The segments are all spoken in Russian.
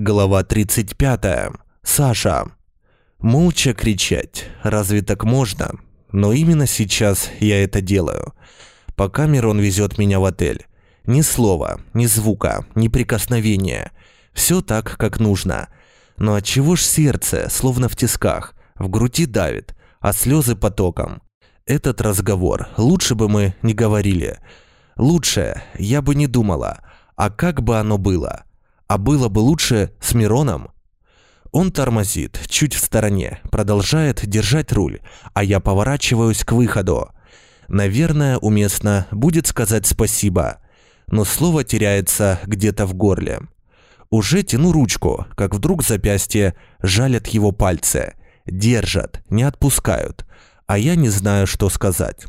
Глава 35. Саша. Молча кричать. Разве так можно? Но именно сейчас я это делаю. Пока Мирон везет меня в отель. Ни слова, ни звука, ни прикосновения. Все так, как нужно. Но от чего ж сердце, словно в тисках, в груди давит, а слезы потоком? Этот разговор лучше бы мы не говорили. Лучше я бы не думала. А как бы оно было? А было бы лучше с Мироном? Он тормозит, чуть в стороне, продолжает держать руль, а я поворачиваюсь к выходу. Наверное, уместно будет сказать спасибо, но слово теряется где-то в горле. Уже тяну ручку, как вдруг запястье жалят его пальцы. Держат, не отпускают, а я не знаю, что сказать.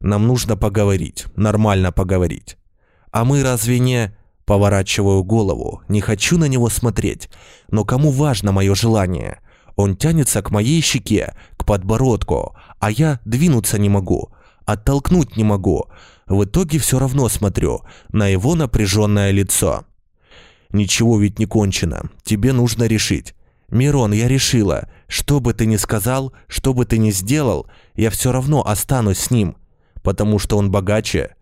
Нам нужно поговорить, нормально поговорить. А мы разве не... Поворачиваю голову, не хочу на него смотреть, но кому важно мое желание? Он тянется к моей щеке, к подбородку, а я двинуться не могу, оттолкнуть не могу. В итоге все равно смотрю на его напряженное лицо. Ничего ведь не кончено, тебе нужно решить. Мирон, я решила, что бы ты ни сказал, что бы ты ни сделал, я все равно останусь с ним, потому что он богаче,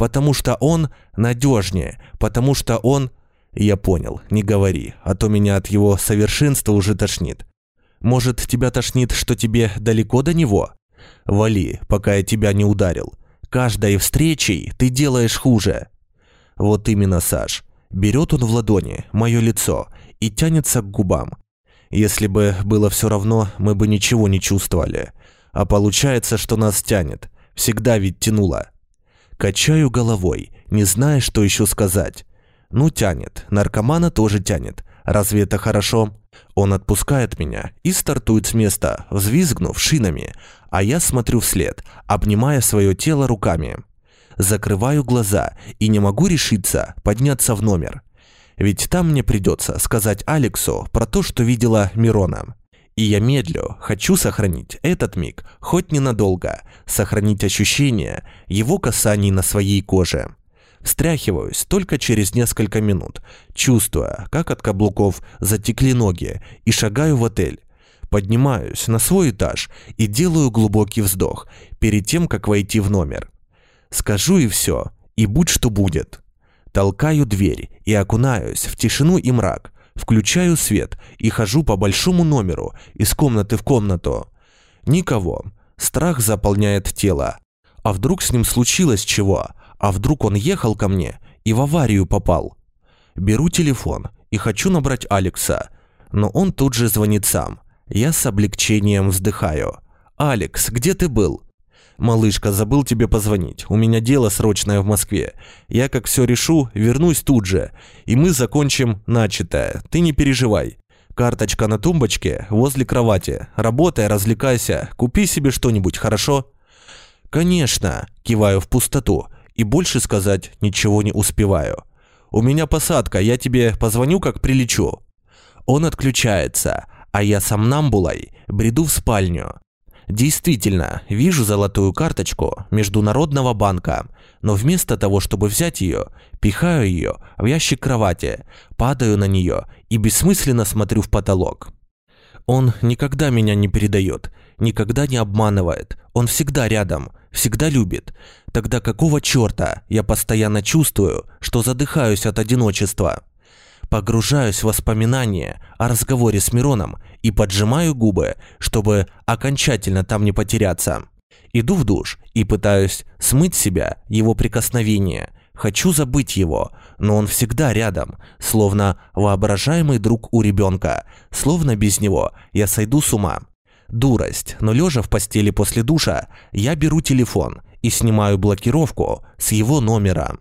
потому что он надежнее, потому что он... Я понял, не говори, а то меня от его совершенства уже тошнит. Может, тебя тошнит, что тебе далеко до него? Вали, пока я тебя не ударил. Каждой встречей ты делаешь хуже. Вот именно, Саш. Берет он в ладони мое лицо и тянется к губам. Если бы было все равно, мы бы ничего не чувствовали. А получается, что нас тянет. Всегда ведь тянуло. Качаю головой, не зная, что еще сказать. Ну, тянет. Наркомана тоже тянет. Разве это хорошо? Он отпускает меня и стартует с места, взвизгнув шинами, а я смотрю вслед, обнимая свое тело руками. Закрываю глаза и не могу решиться подняться в номер. Ведь там мне придется сказать Алексу про то, что видела Мирона. И я медлю, хочу сохранить этот миг, хоть ненадолго, сохранить ощущение его касаний на своей коже. Встряхиваюсь только через несколько минут, чувствуя, как от каблуков затекли ноги, и шагаю в отель. Поднимаюсь на свой этаж и делаю глубокий вздох перед тем, как войти в номер. Скажу и все, и будь что будет. Толкаю дверь и окунаюсь в тишину и мрак – Включаю свет и хожу по большому номеру из комнаты в комнату. Никого. Страх заполняет тело. А вдруг с ним случилось чего? А вдруг он ехал ко мне и в аварию попал? Беру телефон и хочу набрать Алекса, но он тут же звонит сам. Я с облегчением вздыхаю. «Алекс, где ты был?» «Малышка, забыл тебе позвонить. У меня дело срочное в Москве. Я как все решу, вернусь тут же. И мы закончим начатое. Ты не переживай. Карточка на тумбочке возле кровати. Работай, развлекайся. Купи себе что-нибудь, хорошо?» «Конечно», – киваю в пустоту. И больше сказать ничего не успеваю. «У меня посадка, я тебе позвоню, как прилечу». Он отключается, а я сам намбулой бреду в спальню. Действительно, вижу золотую карточку Международного банка, но вместо того, чтобы взять ее, пихаю ее в ящик кровати, падаю на нее и бессмысленно смотрю в потолок. Он никогда меня не передает, никогда не обманывает, он всегда рядом, всегда любит. Тогда какого черта я постоянно чувствую, что задыхаюсь от одиночества? Погружаюсь в воспоминания о разговоре с Мироном и поджимаю губы, чтобы окончательно там не потеряться. Иду в душ и пытаюсь смыть себя его прикосновение. Хочу забыть его, но он всегда рядом, словно воображаемый друг у ребенка, словно без него я сойду с ума. Дурость, но лежа в постели после душа, я беру телефон и снимаю блокировку с его номера.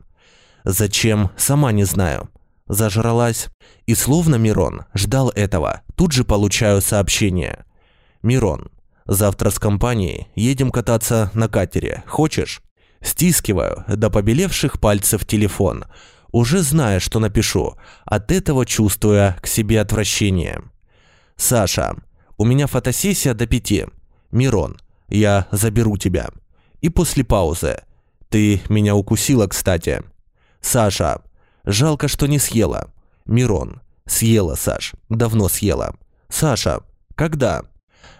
Зачем, сама не знаю зажралась. И словно Мирон ждал этого, тут же получаю сообщение. «Мирон, завтра с компанией едем кататься на катере. Хочешь?» Стискиваю до побелевших пальцев телефон, уже зная, что напишу, от этого чувствуя к себе отвращение. «Саша, у меня фотосессия до пяти. Мирон, я заберу тебя». И после паузы. «Ты меня укусила, кстати». «Саша, Жалко, что не съела. Мирон, Съела, Саш. Давно съела. Саша. Когда?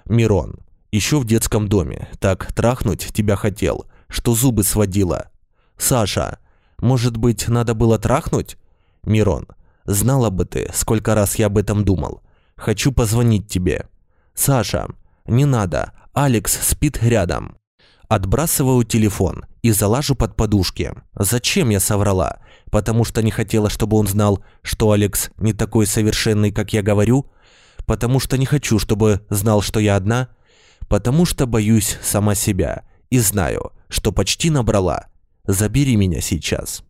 Мирон. Еще в детском доме. Так трахнуть тебя хотел, что зубы сводила. Саша. Может быть, надо было трахнуть? Мирон. Знала бы ты, сколько раз я об этом думал. Хочу позвонить тебе. Саша. Не надо. Алекс спит рядом. Отбрасываю телефон и залажу под подушки. Зачем я соврала? Потому что не хотела, чтобы он знал, что Алекс не такой совершенный, как я говорю? Потому что не хочу, чтобы знал, что я одна? Потому что боюсь сама себя и знаю, что почти набрала. Забери меня сейчас.